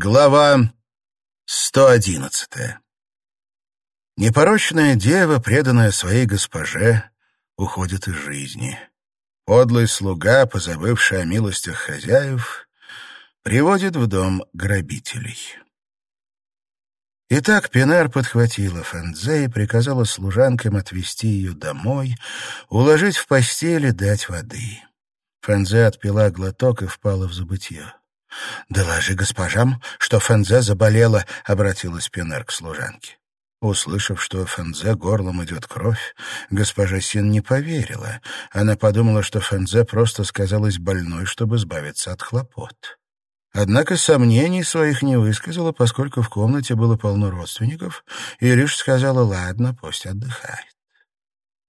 Глава 111 Непорочная дева, преданная своей госпоже, уходит из жизни. Подлый слуга, позабывший о милостях хозяев, приводит в дом грабителей. Итак, Пинар подхватила Фэнзе и приказала служанкам отвезти ее домой, уложить в постель и дать воды. Фэнзе отпила глоток и впала в забытье. «Доложи госпожам, что Фензе заболела», — обратилась Пинер к служанке. Услышав, что Фензе горлом идет кровь, госпожа Син не поверила. Она подумала, что Фензе просто сказалась больной, чтобы избавиться от хлопот. Однако сомнений своих не высказала, поскольку в комнате было полно родственников, и лишь сказала «ладно, пусть отдыхает».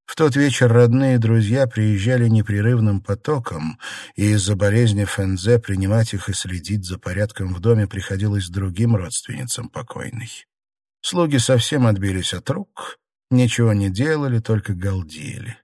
В тот вечер родные и друзья приезжали непрерывным потоком, и из-за болезни Фензе принимать их и следить за порядком в доме приходилось другим родственницам покойной. Слуги совсем отбились от рук, ничего не делали, только галдели.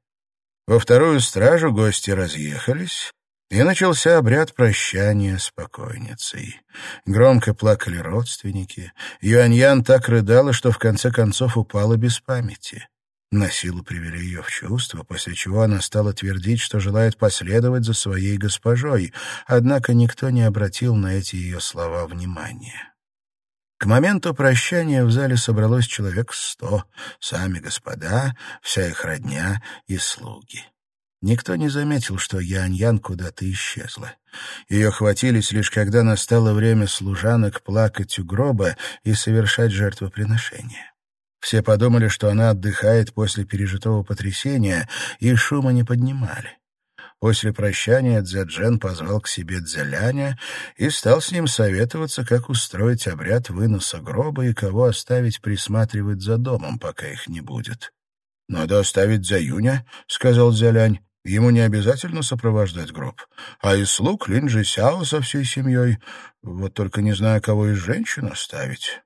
Во вторую стражу гости разъехались, и начался обряд прощания с покойницей. Громко плакали родственники. Юаньян так рыдала, что в конце концов упала без памяти. На силу привели ее в чувство, после чего она стала твердить, что желает последовать за своей госпожой, однако никто не обратил на эти ее слова внимания. К моменту прощания в зале собралось человек сто, сами господа, вся их родня и слуги. Никто не заметил, что Янь-Ян куда-то исчезла. Ее хватились лишь когда настало время служанок плакать у гроба и совершать жертвоприношение. Все подумали, что она отдыхает после пережитого потрясения, и шума не поднимали. После прощания Дзяджен позвал к себе Дзяляня и стал с ним советоваться, как устроить обряд выноса гроба и кого оставить присматривать за домом, пока их не будет. «Надо оставить Дзяюня», — сказал Дзялянь. «Ему не обязательно сопровождать гроб. А из слуг Линджи Сяо со всей семьей. Вот только не знаю, кого из женщин оставить».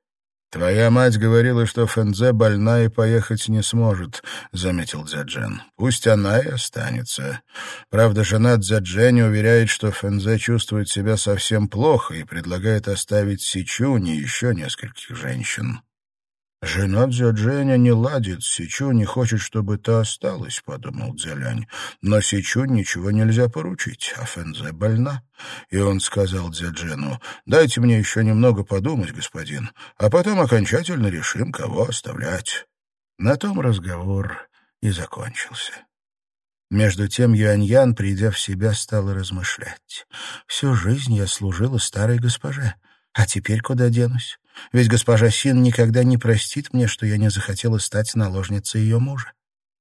«Твоя мать говорила, что Фэнзе больна и поехать не сможет», — заметил Дзяджен. «Пусть она и останется. Правда, жена Дзяджени уверяет, что Фэнзе чувствует себя совсем плохо и предлагает оставить Сичуни и еще нескольких женщин». «Жена Дзядженя не ладит, Сичу не хочет, чтобы та осталась», — подумал Дзялянь. «Но Сичу ничего нельзя поручить, а Фэнзе больна». И он сказал Дзяджену, «Дайте мне еще немного подумать, господин, а потом окончательно решим, кого оставлять». На том разговор и закончился. Между тем Юаньян, придя в себя, стала размышлять. «Всю жизнь я служила старой госпоже, а теперь куда денусь? Ведь госпожа Син никогда не простит мне, что я не захотела стать наложницей ее мужа.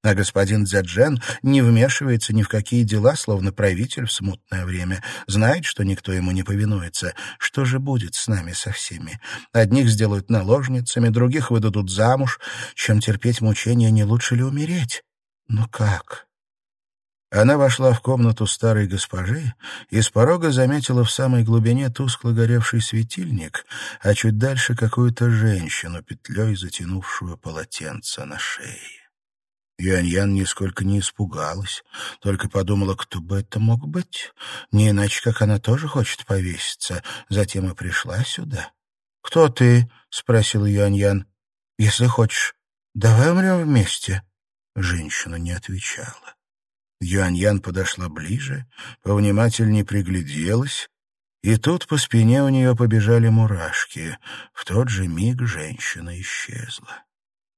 А господин Дзяджен не вмешивается ни в какие дела, словно правитель в смутное время. Знает, что никто ему не повинуется. Что же будет с нами со всеми? Одних сделают наложницами, других выдадут замуж. Чем терпеть мучения, не лучше ли умереть? Ну как? Она вошла в комнату старой госпожи и с порога заметила в самой глубине тускло горевший светильник, а чуть дальше какую-то женщину, петлей затянувшую полотенце на шее. Юань-Ян нисколько не испугалась, только подумала, кто бы это мог быть. Не иначе, как она тоже хочет повеситься, затем и пришла сюда. «Кто ты?» — спросил Юань-Ян. «Если хочешь, давай умрем вместе». Женщина не отвечала. Юань-Ян подошла ближе, повнимательнее пригляделась, и тут по спине у нее побежали мурашки. В тот же миг женщина исчезла.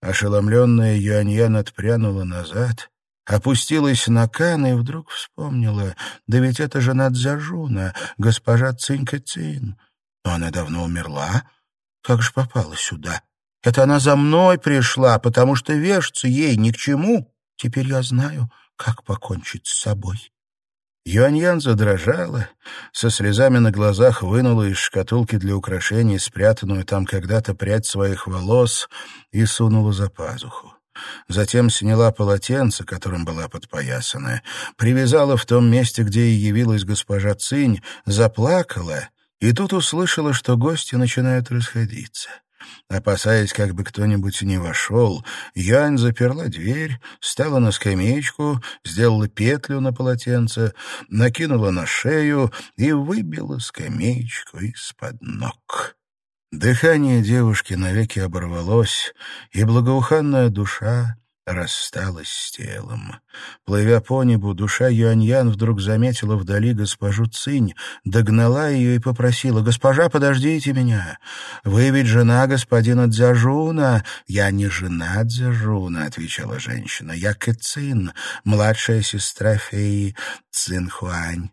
Ошеломленная Юань-Ян отпрянула назад, опустилась на кан и вдруг вспомнила, да ведь это жена Дзяжуна, госпожа Цинь-Кэцин. Но она давно умерла. Как же попала сюда? Это она за мной пришла, потому что вешаться ей ни к чему. Теперь я знаю, как покончить с собой. Юаньян задрожала, со слезами на глазах вынула из шкатулки для украшений спрятанную там когда-то прядь своих волос и сунула за пазуху. Затем сняла полотенце, которым была подпоясана, привязала в том месте, где и явилась госпожа Цинь, заплакала, и тут услышала, что гости начинают расходиться. Опасаясь, как бы кто-нибудь не вошел, Янь заперла дверь, стала на скамеечку, сделала петлю на полотенце, накинула на шею и выбила скамеечку из-под ног. Дыхание девушки навеки оборвалось, и благоуханная душа рассталась с телом. Плывя по небу, душа Юаньян вдруг заметила вдали госпожу Цинь, догнала ее и попросила, «Госпожа, подождите меня! Вы ведь жена господина Дзяжуна!» «Я не жена Дзяжуна», — отвечала женщина, «я Кэцин, младшая сестра феи Цинхуань».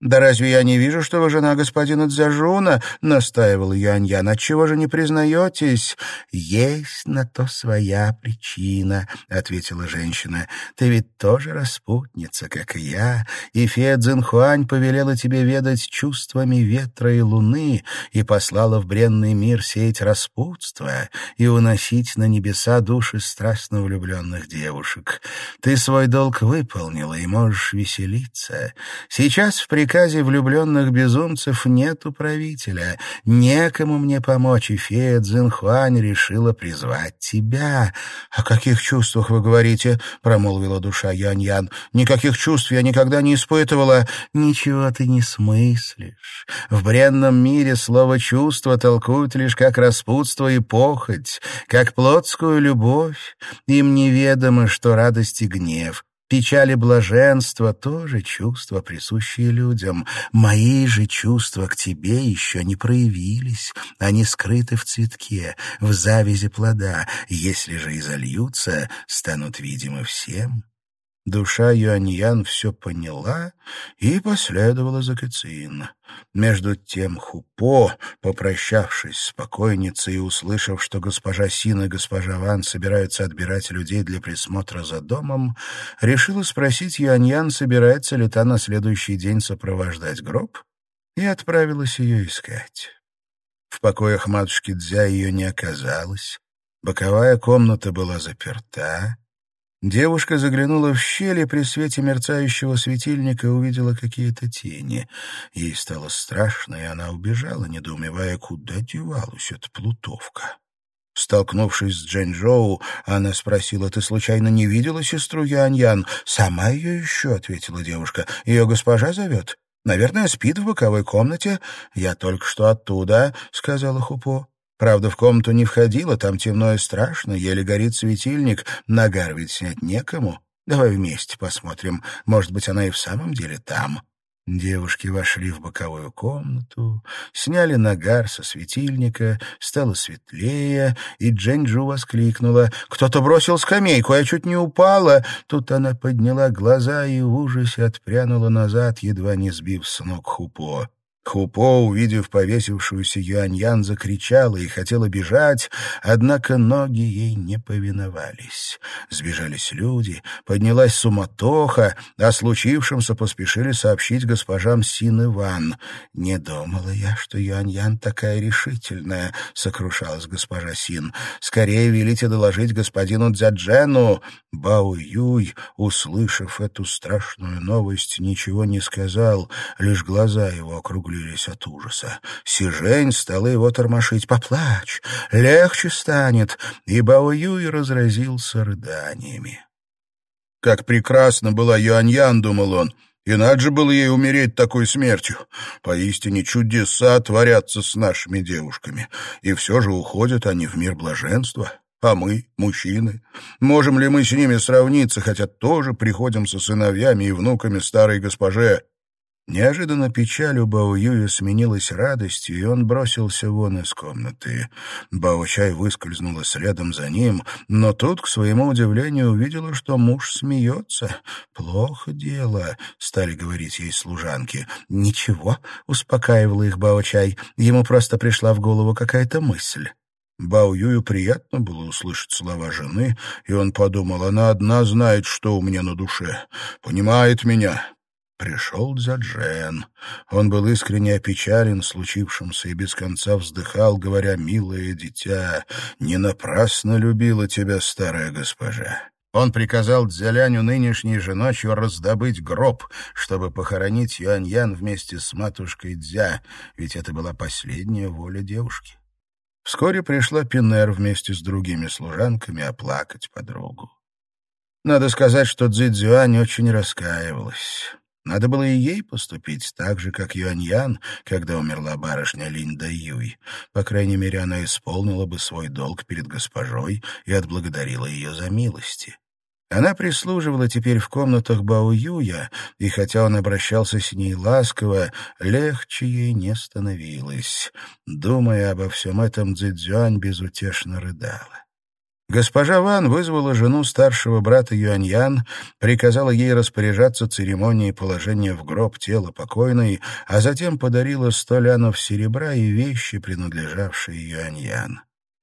«Да разве я не вижу, что вы жена господина Дзяжуна?» — настаивал Юаньян. «Отчего же не признаетесь?» «Есть на то своя причина», — ответила женщина. «Ты ведь тоже распутница, как и я, и фея Цзинхуань повелела тебе ведать чувствами ветра и луны и послала в бренный мир сеять распутство и уносить на небеса души страстно влюбленных девушек. Ты свой долг выполнила и можешь веселиться. Сейчас в приказе влюбленных безумцев нет управителя. Некому мне помочь, и фея Цзинхуань решила призвать тебя. — О каких чувствах вы говорите? — промолвила душа Янь-Ян. — Никаких чувств я никогда не испытывала. — Ничего ты не смыслишь. В бренном мире слово «чувство» толкуют лишь как распутство и похоть, как плотскую любовь. Им неведомо, что радость и гнев — Печаль и блаженство — тоже чувства, присущие людям. Мои же чувства к тебе еще не проявились. Они скрыты в цветке, в завязи плода. Если же изольются, станут видимы всем. Душа Юаньян все поняла и последовала за Кэцин. Между тем Хупо, попрощавшись с покойницей и услышав, что госпожа Син и госпожа Ван собираются отбирать людей для присмотра за домом, решила спросить Юаньян, собирается ли та на следующий день сопровождать гроб, и отправилась ее искать. В покоях матушки Дзя ее не оказалось, боковая комната была заперта, Девушка заглянула в щели при свете мерцающего светильника и увидела какие-то тени. Ей стало страшно, и она убежала, недоумевая, куда девалась эта плутовка. Столкнувшись с Джэньчжоу, она спросила, «Ты случайно не видела сестру Янь-Ян?» «Сама ее еще», — ответила девушка. «Ее госпожа зовет. Наверное, спит в боковой комнате». «Я только что оттуда», — сказала Хупо. Правда, в комнату не входила, там темно и страшно, еле горит светильник, нагар ведь снять некому. Давай вместе посмотрим, может быть, она и в самом деле там». Девушки вошли в боковую комнату, сняли нагар со светильника, стало светлее, и Дженджу воскликнула. «Кто-то бросил скамейку, я чуть не упала!» Тут она подняла глаза и в ужасе отпрянула назад, едва не сбив с ног Хупо. Хупо, увидев повесившуюся Юаньян, закричала и хотела бежать, однако ноги ей не повиновались. Сбежались люди, поднялась суматоха, о случившемся поспешили сообщить госпожам Син и Ван. «Не думала я, что Юаньян такая решительная», — сокрушалась госпожа Син. «Скорее велите доложить господину Дзяджену». Бао Юй, услышав эту страшную новость, ничего не сказал, лишь глаза его округлились округлились от ужаса. Сижень стала его тормошить. «Поплачь! Легче станет!» И Бао Юй разразился рыданиями. «Как прекрасно была Юаньян!» — думал он. «И же было ей умереть такой смертью. Поистине чудеса творятся с нашими девушками, и все же уходят они в мир блаженства». А мы, мужчины, можем ли мы с ними сравниться, хотя тоже приходим со сыновьями и внуками старой госпоже? Неожиданно печаль у Бао Юя сменилась радостью, и он бросился вон из комнаты. Бао Чай выскользнула следом за ним, но тут, к своему удивлению, увидела, что муж смеется. «Плохо дело», — стали говорить ей служанки. «Ничего», — успокаивала их Бао Чай, ему просто пришла в голову какая-то мысль. Бао Юю приятно было услышать слова жены, и он подумал, она одна знает, что у меня на душе, понимает меня. Пришел Дзяджен. Он был искренне опечален случившимся и без конца вздыхал, говоря, «Милое дитя, не напрасно любила тебя старая госпожа». Он приказал Дзяляню нынешней же ночью раздобыть гроб, чтобы похоронить Юань-Ян вместе с матушкой Дзя, ведь это была последняя воля девушки. Вскоре пришла Пинер вместе с другими служанками оплакать подругу. Надо сказать, что Цзэцзюань очень раскаивалась. Надо было и ей поступить так же, как Юаньян, когда умерла барышня Линда Юй. По крайней мере, она исполнила бы свой долг перед госпожой и отблагодарила ее за милости. Она прислуживала теперь в комнатах Бао Юя, и хотя он обращался с ней ласково, легче ей не становилось. Думая обо всем этом, Цзюань безутешно рыдала. Госпожа Ван вызвала жену старшего брата Юаньян, приказала ей распоряжаться церемонией положения в гроб тела покойной, а затем подарила сто лянов серебра и вещи, принадлежавшие Юаньян.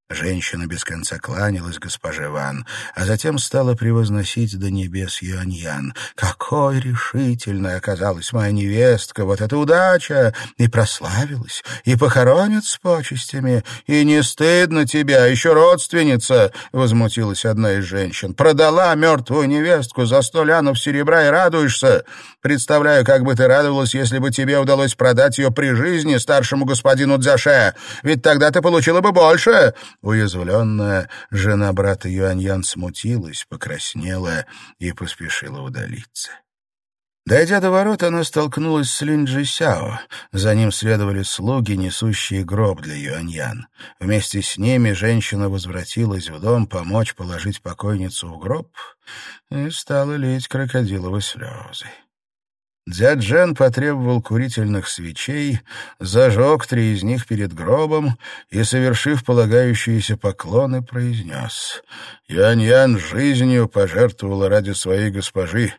Женщина без конца кланялась госпоже Ван, а затем стала превозносить до небес Юаньян. «Какой решительной оказалась моя невестка! Вот это удача! И прославилась, и похоронят с почестями. И не стыдно тебя, еще родственница!» — возмутилась одна из женщин. «Продала мертвую невестку за сто лянов серебра и радуешься! Представляю, как бы ты радовалась, если бы тебе удалось продать ее при жизни старшему господину Дзяше, ведь тогда ты получила бы больше!» Уязвленная жена брата Юаньян смутилась, покраснела и поспешила удалиться. Дойдя до ворот, она столкнулась с Линджи Сяо. За ним следовали слуги, несущие гроб для Юаньян. Вместе с ними женщина возвратилась в дом помочь положить покойницу в гроб и стала лить крокодиловы слезы. Дзяджен потребовал курительных свечей, зажег три из них перед гробом и, совершив полагающиеся поклоны, произнес «Янь-Ян жизнью пожертвовала ради своей госпожи,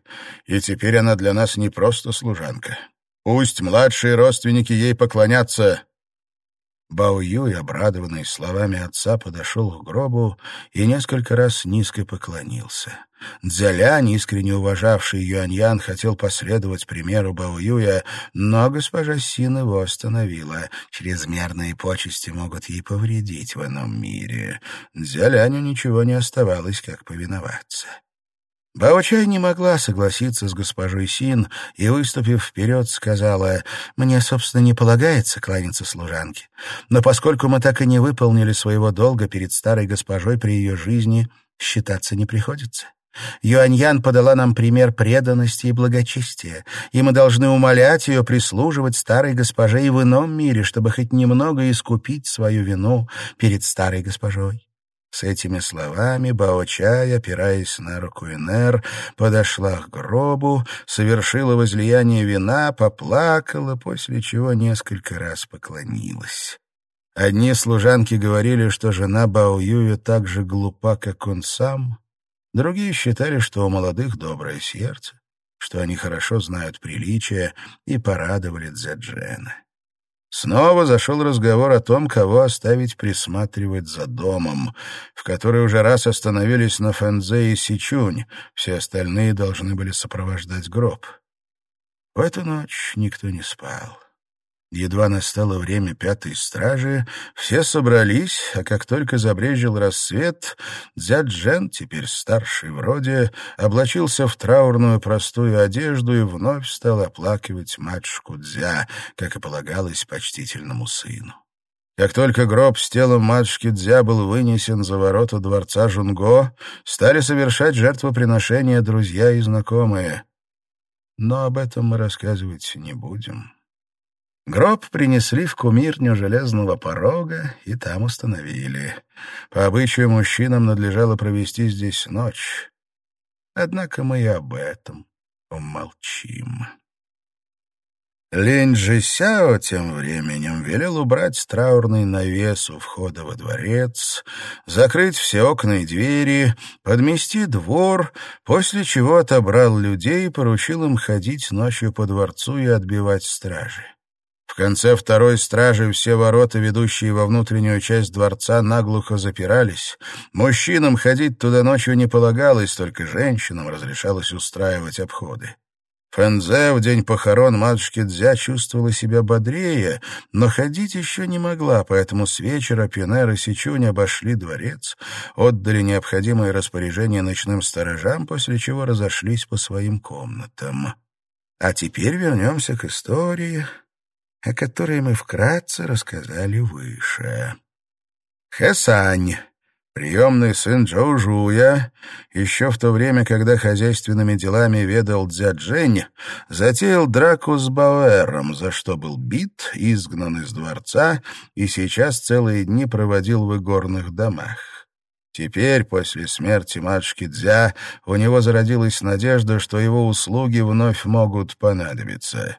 и теперь она для нас не просто служанка. Пусть младшие родственники ей поклонятся, Бао Юй, обрадованный словами отца, подошел к гробу и несколько раз низко поклонился. Дзялянь, искренне уважавший Юаньян, хотел последовать примеру Бао Юя, но госпожа Син его остановила. Чрезмерные почести могут ей повредить в ином мире. Дзяляню ничего не оставалось, как повиноваться. Баочай не могла согласиться с госпожой Син и, выступив вперед, сказала, «Мне, собственно, не полагается кланяться служанке, но поскольку мы так и не выполнили своего долга перед старой госпожой при ее жизни, считаться не приходится». Юаньян подала нам пример преданности и благочестия, и мы должны умолять ее прислуживать старой госпоже и в ином мире, чтобы хоть немного искупить свою вину перед старой госпожой. С этими словами Бао-Чай, опираясь на руку Энер, подошла к гробу, совершила возлияние вина, поплакала, после чего несколько раз поклонилась. Одни служанки говорили, что жена Бао-Юя так же глупа, как он сам, другие считали, что у молодых доброе сердце, что они хорошо знают приличия и порадовали Дзяджена. Снова зашел разговор о том, кого оставить присматривать за домом, в который уже раз остановились на Фэнзе и Сичунь, все остальные должны были сопровождать гроб. В эту ночь никто не спал. Едва настало время пятой стражи, все собрались, а как только забрежил рассвет, Дзяджен, теперь старший вроде, облачился в траурную простую одежду и вновь стал оплакивать матушку Дзя, как и полагалось почтительному сыну. Как только гроб с телом матушки Дзя был вынесен за ворота дворца Жунго, стали совершать жертвоприношения друзья и знакомые. Но об этом мы рассказывать не будем. Гроб принесли в кумирню железного порога и там установили. По обычаю мужчинам надлежало провести здесь ночь. Однако мы и об этом умолчим. Линь Сяо тем временем велел убрать траурный навес у входа во дворец, закрыть все окна и двери, подмести двор, после чего отобрал людей и поручил им ходить ночью по дворцу и отбивать стражи. Конце второй стражи все ворота, ведущие во внутреннюю часть дворца, наглухо запирались. Мужчинам ходить туда ночью не полагалось, только женщинам разрешалось устраивать обходы. Фэнзе в день похорон матушки Дзя чувствовала себя бодрее, но ходить еще не могла, поэтому с вечера Пинер и Сичунь обошли дворец, отдали необходимые распоряжения ночным сторожам, после чего разошлись по своим комнатам. А теперь вернемся к истории, о которой мы вкратце рассказали выше. Хэсань Приемный сын Джоу Жуя, еще в то время, когда хозяйственными делами ведал Дзяджень, затеял драку с Бауэром, за что был бит, изгнан из дворца и сейчас целые дни проводил в игорных домах. Теперь, после смерти матушки Дзя, у него зародилась надежда, что его услуги вновь могут понадобиться.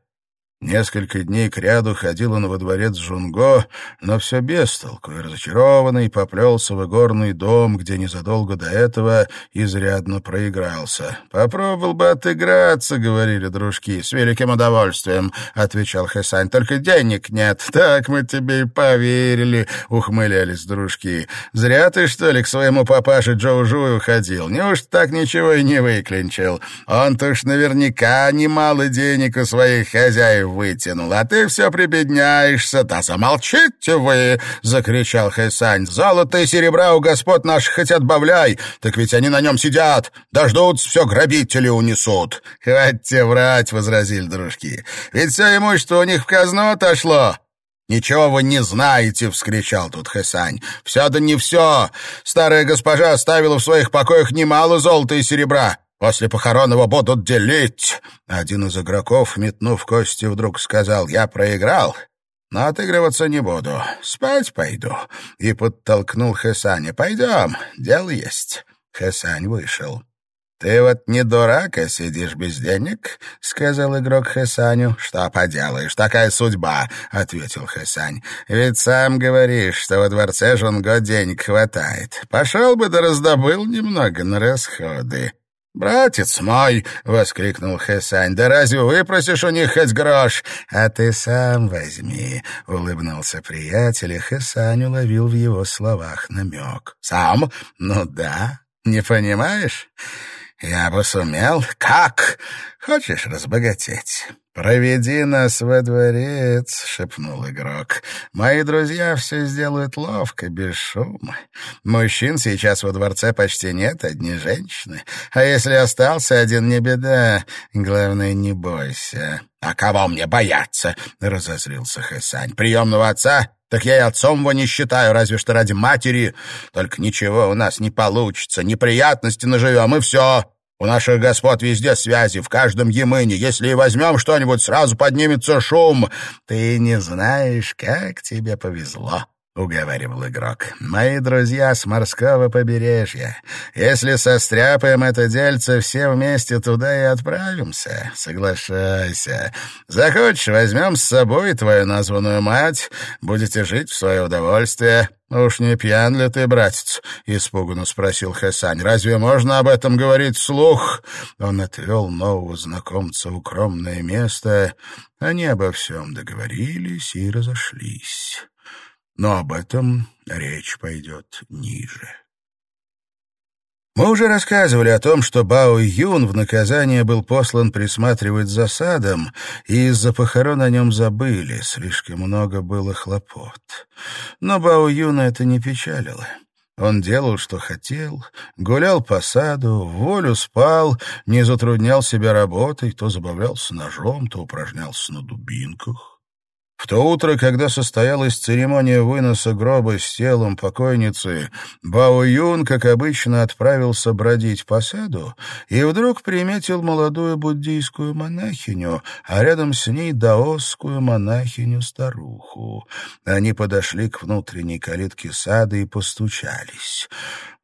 Несколько дней кряду ходил он во дворец Жунго, но все без толку, и разочарованный поплелся в игорный дом, где незадолго до этого изрядно проигрался. «Попробовал бы отыграться», — говорили дружки. «С великим удовольствием», — отвечал Хэсань. «Только денег нет». «Так мы тебе и поверили», — ухмылялись дружки. «Зря ты, что ли, к своему папаше Джоу Жую ходил? Неужто так ничего и не выклинчил? Он-то уж наверняка немало денег у своих хозяев вытянул, а ты все прибедняешься. Да замолчите вы!» — закричал Хэсань. «Золото и серебра у господ наших хоть отбавляй, так ведь они на нем сидят. Дождутся, все грабители унесут». «Хватит врать!» — возразили дружки. «Ведь все имущество у них в казну отошло». «Ничего вы не знаете!» — вскричал тут Хэсань. «Все да не все! Старая госпожа оставила в своих покоях немало золота и серебра. После похорон его будут делить. Один из игроков, метнув кости, вдруг сказал, я проиграл, но отыгрываться не буду, спать пойду. И подтолкнул Хесаня. Пойдем, дело есть. Хесань вышел. «Ты вот не дурак, а сидишь без денег?» — сказал игрок Хесаню. «Что поделаешь, такая судьба», — ответил Хесань. «Ведь сам говоришь, что во дворце Жунго денег хватает. Пошел бы да раздобыл немного на расходы». «Братец мой!» — воскликнул Хэсань. «Да разве выпросишь у них хоть грош?» «А ты сам возьми!» — улыбнулся приятель, и Хэсань уловил в его словах намек. «Сам? Ну да. Не понимаешь? Я бы сумел. Как? Хочешь разбогатеть?» «Проведи нас во дворец», — шепнул игрок. «Мои друзья все сделают ловко, без шума. Мужчин сейчас во дворце почти нет, одни женщины. А если остался один, не беда. Главное, не бойся». «А кого мне бояться?» — разозлился Хэсань. «Приемного отца? Так я и отцом его не считаю, разве что ради матери. Только ничего у нас не получится, неприятности наживем, и все». У наших господ везде связи, в каждом емыне. Если и возьмем что-нибудь, сразу поднимется шум. Ты не знаешь, как тебе повезло. — уговаривал игрок. «Мои друзья с морского побережья. Если состряпаем это дельце, все вместе туда и отправимся. Соглашайся. Захочешь, возьмем с собой твою названную мать, будете жить в свое удовольствие». «Уж не пьян ли ты, братец?» — испуганно спросил Хасань. «Разве можно об этом говорить вслух?» Он отвел нового знакомца в укромное место. Они обо всем договорились и разошлись. Но об этом речь пойдет ниже. Мы уже рассказывали о том, что Бао Юн в наказание был послан присматривать за садом, и из-за похорон о нем забыли, слишком много было хлопот. Но Бао Юна это не печалило. Он делал, что хотел, гулял по саду, в волю спал, не затруднял себя работой, то забавлялся ножом, то упражнялся на дубинках. В то утро, когда состоялась церемония выноса гроба с телом покойницы, Бао Юн, как обычно, отправился бродить по саду и вдруг приметил молодую буддийскую монахиню, а рядом с ней даосскую монахиню-старуху. Они подошли к внутренней калитке сада и постучались.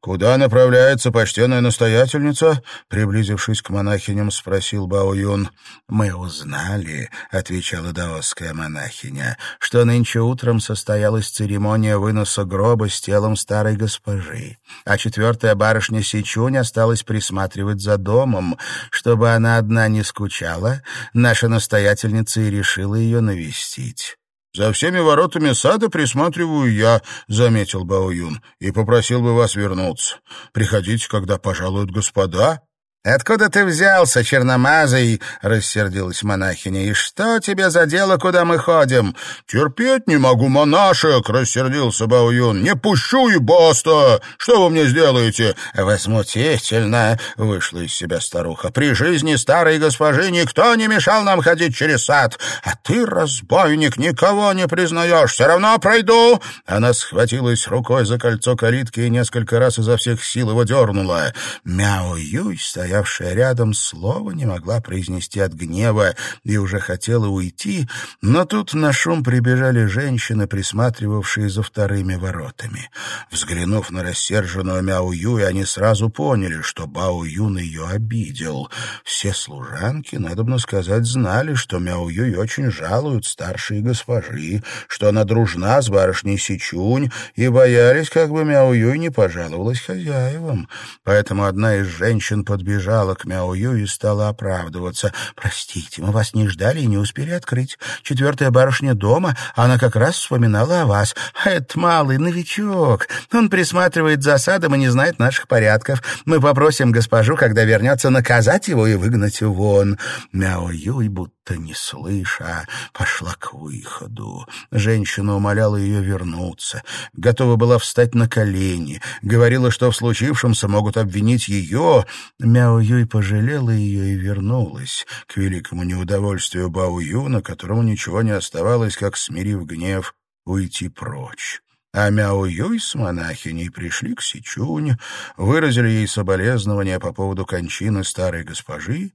«Куда направляется почтенная настоятельница?» Приблизившись к монахиням, спросил Бао Юн. «Мы узнали», — отвечала даосская монахиня, «что нынче утром состоялась церемония выноса гроба с телом старой госпожи, а четвертая барышня Сичунь осталась присматривать за домом. Чтобы она одна не скучала, наша настоятельница и решила ее навестить». «За всеми воротами сада присматриваю я», — заметил Баоюн, — «и попросил бы вас вернуться. Приходите, когда пожалуют господа». «Откуда ты взялся, черномазый?» — рассердилась монахиня. «И что тебе за дело, куда мы ходим?» «Терпеть не могу монашек!» — рассердился Баоюн. «Не пущу и баста! Что вы мне сделаете?» «Возмутительно!» — вышла из себя старуха. «При жизни старой госпожи никто не мешал нам ходить через сад. А ты, разбойник, никого не признаешь. Все равно пройду!» Она схватилась рукой за кольцо калитки и несколько раз изо всех сил его дернула. Мяу-юй стоял стоявшая рядом, слова не могла произнести от гнева и уже хотела уйти, но тут на шум прибежали женщины, присматривавшие за вторыми воротами. Взглянув на рассерженную Мяу Юй, они сразу поняли, что Бао Юн ее обидел. Все служанки, надобно сказать, знали, что Мяу Юй очень жалуют старшие госпожи, что она дружна с барышней Сичунь, и боялись, как бы Мяу Юй не пожаловалась хозяевам. Поэтому одна из женщин подбежала подбежала к Мяую и стала оправдываться. «Простите, мы вас не ждали и не успели открыть. Четвертая барышня дома, она как раз вспоминала о вас. А этот малый новичок. Он присматривает за садом и не знает наших порядков. Мы попросим госпожу, когда вернется, наказать его и выгнать вон». Мяуюй, будто не слыша, пошла к выходу. Женщина умоляла ее вернуться, готова была встать на колени, говорила, что в случившемся могут обвинить ее. Мяо Бао Юй пожалела ее и вернулась, к великому неудовольствию Бао Юна, которому ничего не оставалось, как, смирив гнев, уйти прочь. А Мяо Юй с монахиней пришли к Сичунь, выразили ей соболезнования по поводу кончины старой госпожи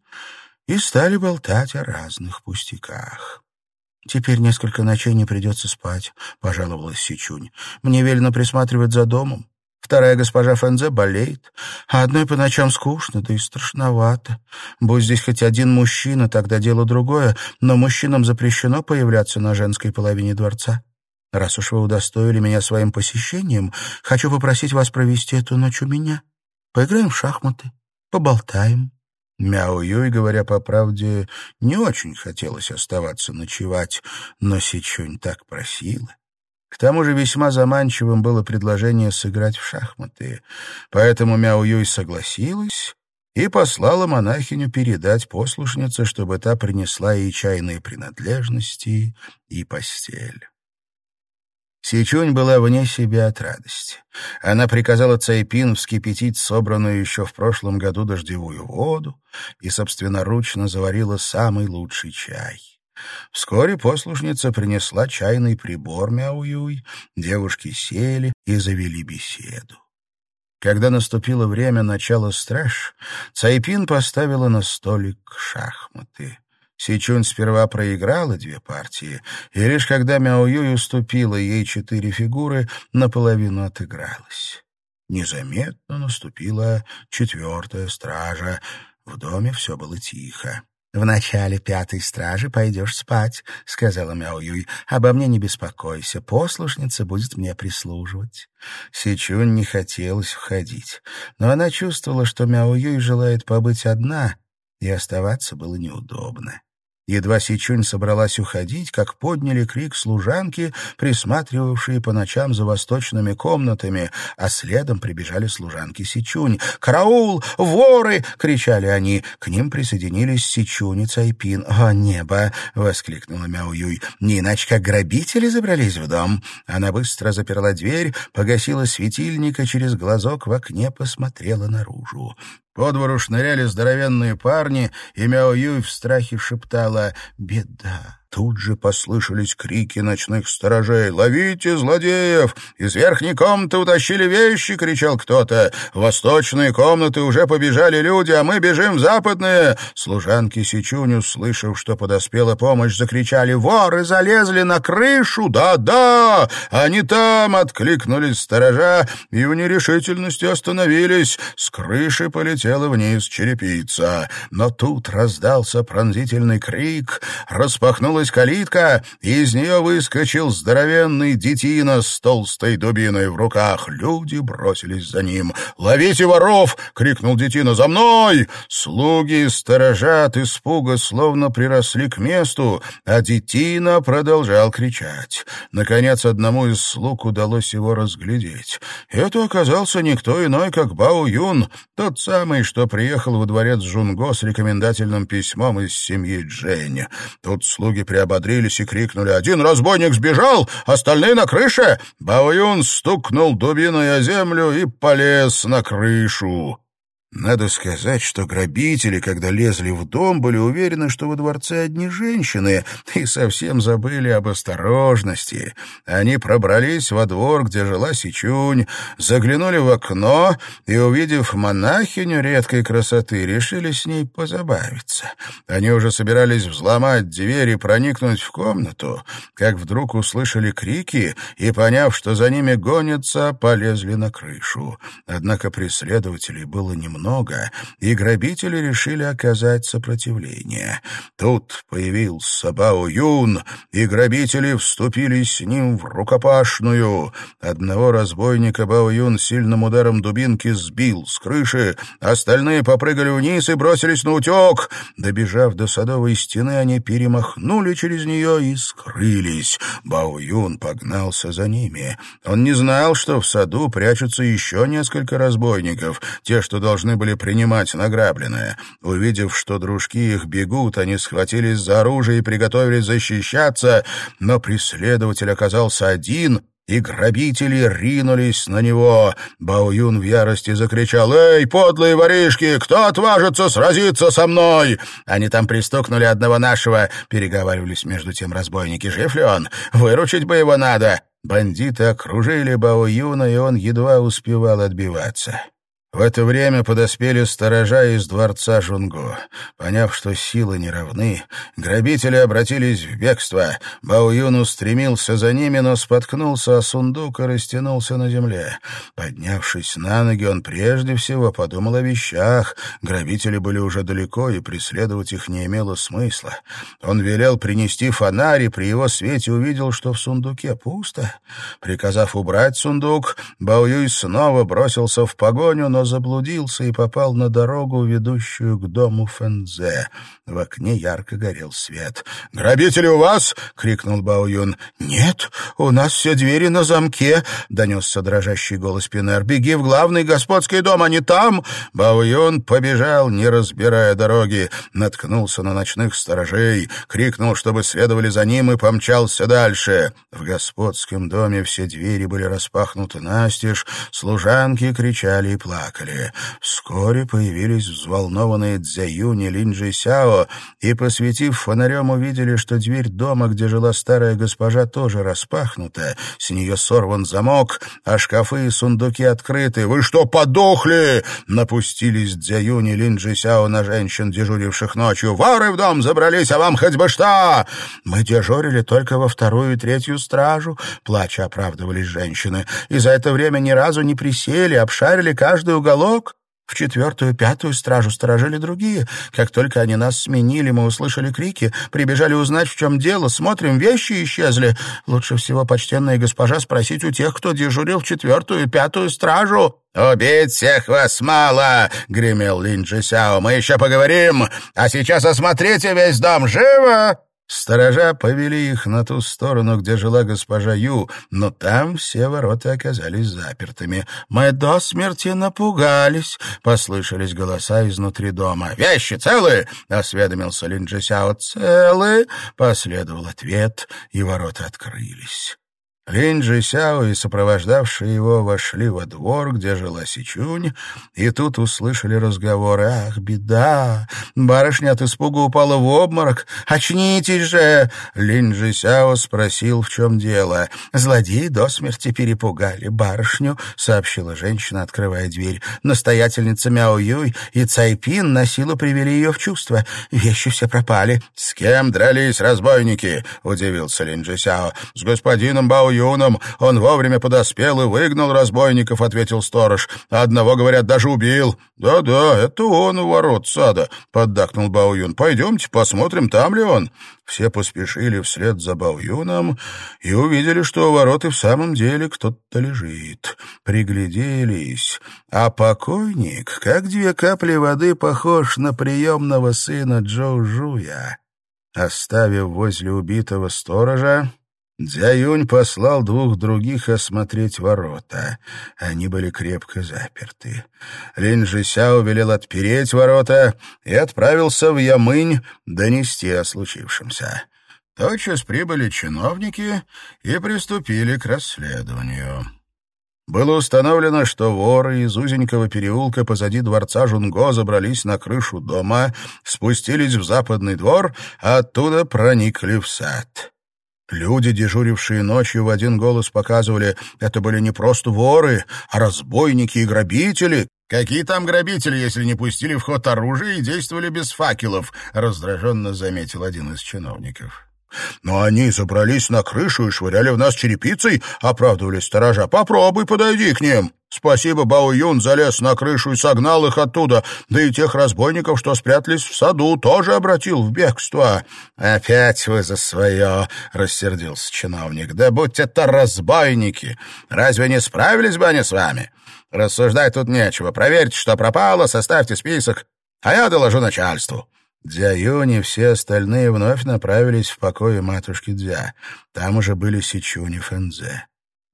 и стали болтать о разных пустяках. «Теперь несколько ночей не придется спать», — пожаловалась Сичунь. «Мне велено присматривать за домом. Вторая госпожа Фэнзе болеет, а одной по ночам скучно, да и страшновато. Будь здесь хоть один мужчина, тогда дело другое, но мужчинам запрещено появляться на женской половине дворца. Раз уж вы удостоили меня своим посещением, хочу попросить вас провести эту ночь у меня. Поиграем в шахматы, поболтаем». Мяу Юй, говоря по правде, не очень хотелось оставаться ночевать, но Сичунь так просила. К тому же весьма заманчивым было предложение сыграть в шахматы, поэтому Мяу Юй согласилась и послала монахиню передать послушнице, чтобы та принесла ей чайные принадлежности и постель. Сичунь была вне себя от радости. Она приказала Цайпин вскипятить собранную еще в прошлом году дождевую воду и собственноручно заварила самый лучший чай. Вскоре послушница принесла чайный прибор Мяуюй, девушки сели и завели беседу. Когда наступило время начала страж, Цайпин поставила на столик шахматы. Сичунь сперва проиграла две партии, и лишь когда Мяуюй уступила ей четыре фигуры, наполовину отыгралась. Незаметно наступила четвертая стража. В доме все было тихо. «В начале пятой стражи пойдешь спать», — сказала Мяуюй. «Обо мне не беспокойся, послушница будет мне прислуживать». Сичунь не хотелось входить, но она чувствовала, что Мяуюй желает побыть одна, и оставаться было неудобно. Едва Сичунь собралась уходить, как подняли крик служанки, присматривавшие по ночам за восточными комнатами, а следом прибежали служанки Сичунь. «Караул! Воры!» — кричали они. К ним присоединились Сичунь и Цайпин. «О, небо!» — воскликнула Мяуюй. «Не иначе, как грабители забрались в дом». Она быстро заперла дверь, погасила светильник и через глазок в окне посмотрела наружу. По двору шныряли здоровенные парни, и Мяо Юй в страхе шептала «Беда». Тут же послышались крики ночных сторожей. «Ловите злодеев! Из верхней комнаты утащили вещи!» — кричал кто-то. «В восточные комнаты уже побежали люди, а мы бежим в западные!» Служанки Сичунь, услышав, что подоспела помощь, закричали. «Воры залезли на крышу! Да-да! Они там!» — откликнулись сторожа и в нерешительности остановились. С крыши полетела вниз черепица. Но тут раздался пронзительный крик, распахнулась распахнулась калитка, и из нее выскочил здоровенный детина с толстой дубиной в руках. Люди бросились за ним. «Ловите воров!» — крикнул детина. «За мной!» Слуги сторожат испуга словно приросли к месту, а детина продолжал кричать. Наконец, одному из слуг удалось его разглядеть. Это оказался никто иной, как Бао Юн, тот самый, что приехал во дворец Жунго с рекомендательным письмом из семьи Джень. Тут слуги приободрились и крикнули «Один разбойник сбежал, остальные на крыше!» Бао Юн стукнул дубиной о землю и полез на крышу. Надо сказать, что грабители, когда лезли в дом, были уверены, что во дворце одни женщины, и совсем забыли об осторожности. Они пробрались во двор, где жила Сичунь, заглянули в окно и, увидев монахиню редкой красоты, решили с ней позабавиться. Они уже собирались взломать дверь и проникнуть в комнату, как вдруг услышали крики и, поняв, что за ними гонятся, полезли на крышу. Однако преследователей было немного много, и грабители решили оказать сопротивление. Тут появился Бао Юн, и грабители вступили с ним в рукопашную. Одного разбойника Бао Юн сильным ударом дубинки сбил с крыши, остальные попрыгали вниз и бросились на утек. Добежав до садовой стены, они перемахнули через нее и скрылись. Бао Юн погнался за ними. Он не знал, что в саду прячутся еще несколько разбойников, те, что должны должны были принимать награбленное. Увидев, что дружки их бегут, они схватились за оружие и приготовились защищаться, но преследователь оказался один — и грабители ринулись на него. Баоюн в ярости закричал «Эй, подлые воришки, кто отважится сразиться со мной?» Они там пристукнули одного нашего, переговаривались между тем разбойники. «Жив ли он? Выручить бы его надо!» Бандиты окружили Баоюна, и он едва успевал отбиваться. В это время подоспели сторожа из дворца Жунго. Поняв, что силы не равны, грабители обратились в бегство. Баоюн устремился за ними, но споткнулся о сундук и растянулся на земле. Поднявшись на ноги, он прежде всего подумал о вещах. Грабители были уже далеко, и преследовать их не имело смысла. Он велел принести фонарь, и при его свете увидел, что в сундуке пусто. Приказав убрать сундук, Баоюй снова бросился в погоню, но заблудился и попал на дорогу, ведущую к дому Фэнзе. В окне ярко горел свет. «Грабители у вас?» — крикнул Бао Юн. «Нет, у нас все двери на замке», — донесся дрожащий голос Пинер. «Беги в главный господский дом, они там!» Бао Юн побежал, не разбирая дороги, наткнулся на ночных сторожей, крикнул, чтобы следовали за ним, и помчался дальше. В господском доме все двери были распахнуты настежь, служанки кричали и плакали плакали. Вскоре появились взволнованные Цзяюнь и Линджи Сяо, и, посветив фонарем, увидели, что дверь дома, где жила старая госпожа, тоже распахнута, с нее сорван замок, а шкафы и сундуки открыты. «Вы что, подохли?» — напустились Цзяюнь и Линджи Сяо на женщин, дежуривших ночью. «Воры в дом забрались, а вам хоть бы что!» «Мы дежурили только во вторую и третью стражу», — плача оправдывались женщины, «и за это время ни разу не присели, обшарили каждую уголок. В четвертую, пятую стражу сторожили другие. Как только они нас сменили, мы услышали крики, прибежали узнать, в чем дело. Смотрим, вещи исчезли. Лучше всего, почтенная госпожа, спросить у тех, кто дежурил в четвертую, пятую стражу. «Убить всех вас мало!» — гремел Лин Сяо. «Мы еще поговорим, а сейчас осмотрите весь дом. Живо!» Сторожа повели их на ту сторону, где жила госпожа Ю, но там все ворота оказались запертыми. «Мы до смерти напугались», — послышались голоса изнутри дома. «Вещи целы?» — осведомился Лин Джисяо. «Целы?» — последовал ответ, и ворота открылись. Линь Сяо и сопровождавшие его вошли во двор, где жила Сичунь, и тут услышали разговоры. «Ах, беда! Барышня от испуга упала в обморок! Очнитесь же!» Линь Сяо спросил, в чем дело. «Злодеи до смерти перепугали барышню», — сообщила женщина, открывая дверь. «Настоятельница Мяо Юй и Цайпин на силу привели ее в чувство. Вещи все пропали». «С кем дрались разбойники?» — удивился Линь Сяо. «С господином Бао Баоюном. Он вовремя подоспел и выгнал разбойников», — ответил сторож. «Одного, говорят, даже убил». «Да-да, это он у ворот сада», — поддакнул Баоюн. «Пойдемте посмотрим, там ли он». Все поспешили вслед за Баоюном и увидели, что у ворот и в самом деле кто-то лежит. Пригляделись, а покойник, как две капли воды, похож на приемного сына Джоу Жуя. Оставив возле убитого сторожа, Дзяюнь послал двух других осмотреть ворота. Они были крепко заперты. Лин Жисяо велел отпереть ворота и отправился в Ямынь донести о случившемся. Тотчас прибыли чиновники и приступили к расследованию. Было установлено, что воры из узенького переулка позади дворца Жунго забрались на крышу дома, спустились в западный двор, а оттуда проникли в сад. Люди, дежурившие ночью, в один голос показывали, это были не просто воры, а разбойники и грабители. «Какие там грабители, если не пустили в ход оружие и действовали без факелов?» — раздраженно заметил один из чиновников. «Но они забрались на крышу и швыряли в нас черепицей», — оправдывались сторожа. «Попробуй подойди к ним». Спасибо, Бао Юн залез на крышу и согнал их оттуда, да и тех разбойников, что спрятались в саду, тоже обратил в бегство. — Опять вы за свое, — рассердился чиновник. — Да будь это разбойники! Разве не справились бы они с вами? Рассуждать тут нечего. Проверьте, что пропало, составьте список, а я доложу начальству. Дзя Юнь и все остальные вновь направились в покое матушки Дзя. Там уже были Сичунь и Фэнзе.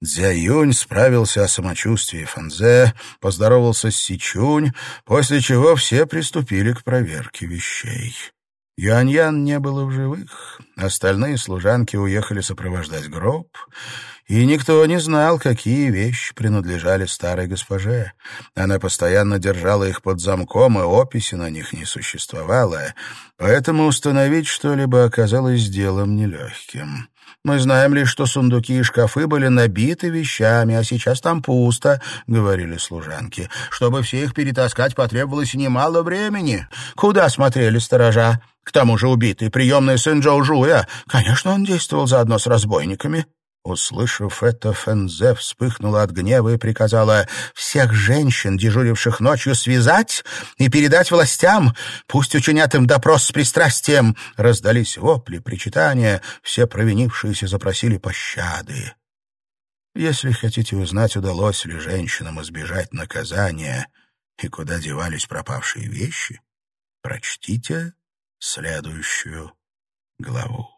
Дзяюнь справился о самочувствии Фанзе, поздоровался с Сичунь, после чего все приступили к проверке вещей. Юаньян не было в живых, остальные служанки уехали сопровождать гроб, и никто не знал, какие вещи принадлежали старой госпоже. Она постоянно держала их под замком, и описи на них не существовало, поэтому установить что-либо оказалось делом нелегким. Мы знаем лишь, что сундуки и шкафы были набиты вещами, а сейчас там пусто, — говорили служанки. Чтобы все их перетаскать, потребовалось немало времени. Куда смотрели сторожа? К тому же убитый приемный сын Джоу Жуя. Конечно, он действовал заодно с разбойниками. Услышав это, Фэнзе вспыхнула от гнева и приказала всех женщин, дежуривших ночью, связать и передать властям. Пусть учинят им допрос с пристрастием. Раздались вопли, причитания, все провинившиеся запросили пощады. Если хотите узнать, удалось ли женщинам избежать наказания и куда девались пропавшие вещи, прочтите следующую главу.